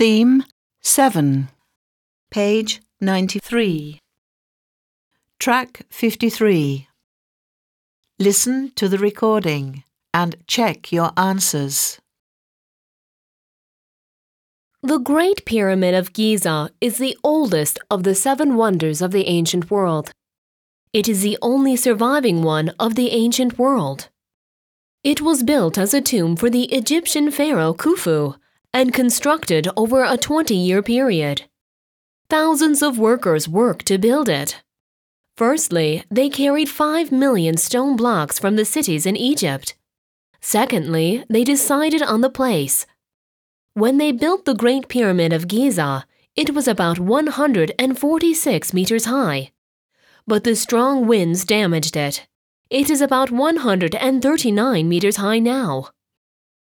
Theme 7. Page 93. Track 53. Listen to the recording and check your answers. The Great Pyramid of Giza is the oldest of the seven wonders of the ancient world. It is the only surviving one of the ancient world. It was built as a tomb for the Egyptian pharaoh Khufu and constructed over a 20 year period. Thousands of workers worked to build it. Firstly, they carried 5 million stone blocks from the cities in Egypt. Secondly, they decided on the place. When they built the Great Pyramid of Giza, it was about 146 meters high. But the strong winds damaged it. It is about 139 meters high now.